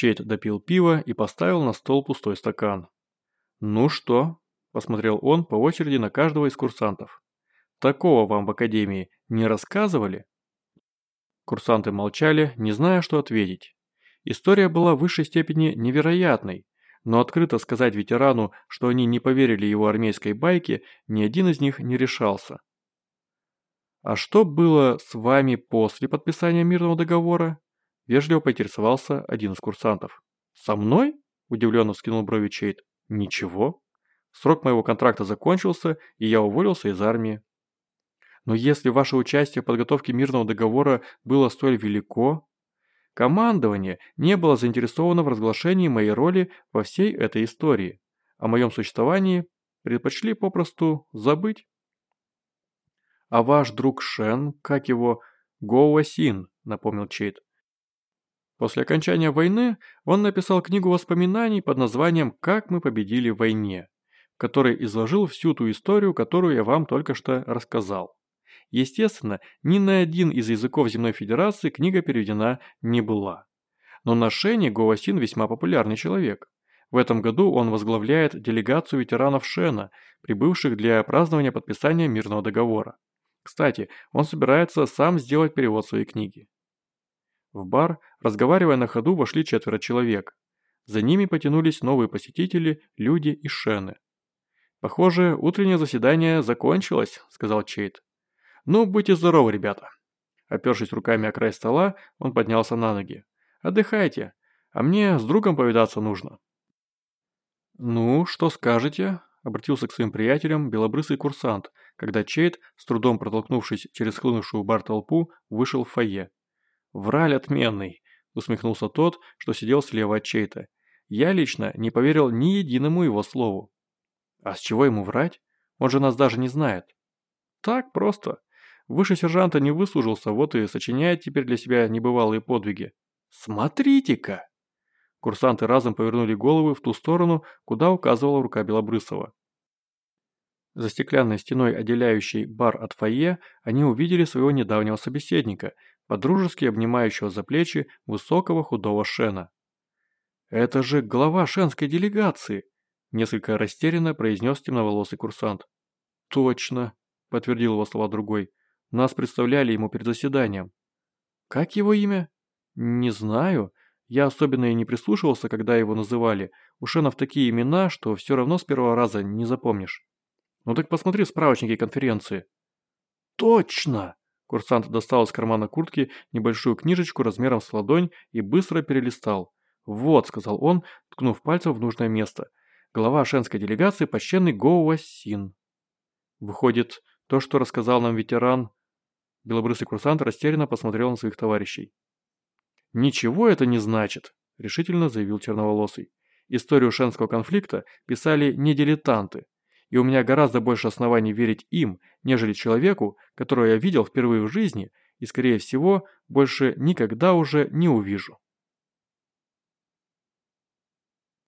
Чейд допил пиво и поставил на стол пустой стакан. «Ну что?» – посмотрел он по очереди на каждого из курсантов. «Такого вам в академии не рассказывали?» Курсанты молчали, не зная, что ответить. История была в высшей степени невероятной, но открыто сказать ветерану, что они не поверили его армейской байке, ни один из них не решался. «А что было с вами после подписания мирного договора?» Вежливо поинтересовался один из курсантов. «Со мной?» – удивленно вскинул брови Чейт. «Ничего. Срок моего контракта закончился, и я уволился из армии. Но если ваше участие в подготовке мирного договора было столь велико, командование не было заинтересовано в разглашении моей роли во всей этой истории. О моем существовании предпочли попросту забыть. А ваш друг Шен, как его, Гоуа Син, напомнил Чейт. После окончания войны он написал книгу воспоминаний под названием «Как мы победили в войне», в которой изложил всю ту историю, которую я вам только что рассказал. Естественно, ни на один из языков Земной Федерации книга переведена не была. Но на Шене Гоасин весьма популярный человек. В этом году он возглавляет делегацию ветеранов Шена, прибывших для празднования подписания мирного договора. Кстати, он собирается сам сделать перевод своей книги. В бар, разговаривая на ходу, вошли четверо человек. За ними потянулись новые посетители, люди и Шены. «Похоже, утреннее заседание закончилось», – сказал Чейт. «Ну, будьте здоровы, ребята». Опершись руками о край стола, он поднялся на ноги. «Отдыхайте, а мне с другом повидаться нужно». «Ну, что скажете?» – обратился к своим приятелям белобрысый курсант, когда Чейт, с трудом протолкнувшись через хлынувшую бар толпу, вышел в фойе. «Враль отменный», – усмехнулся тот, что сидел слева от Чейта. «Я лично не поверил ни единому его слову». «А с чего ему врать? Он же нас даже не знает». «Так просто. Выше сержанта не выслужился, вот и сочиняет теперь для себя небывалые подвиги. Смотрите-ка!» Курсанты разом повернули головы в ту сторону, куда указывала рука Белобрысова. За стеклянной стеной, отделяющей бар от фойе, они увидели своего недавнего собеседника, подружески обнимающего за плечи высокого худого Шена. «Это же глава шенской делегации!» Несколько растерянно произнес темноволосый курсант. «Точно!» – подтвердил его слова другой. Нас представляли ему перед заседанием. Как его имя? Не знаю. Я особенно и не прислушивался, когда его называли. У Шенов такие имена, что все равно с первого раза не запомнишь. Ну так посмотри справочники конференции. Точно! Курсант достал из кармана куртки небольшую книжечку размером с ладонь и быстро перелистал. «Вот», — сказал он, ткнув пальцем в нужное место. «Глава шенской делегации почтенный Гоуа Син». Выходит, то, что рассказал нам ветеран, Белобрысый курсант растерянно посмотрел на своих товарищей. «Ничего это не значит», – решительно заявил черноволосый. «Историю шенского конфликта писали не дилетанты, и у меня гораздо больше оснований верить им, нежели человеку, которого я видел впервые в жизни и, скорее всего, больше никогда уже не увижу».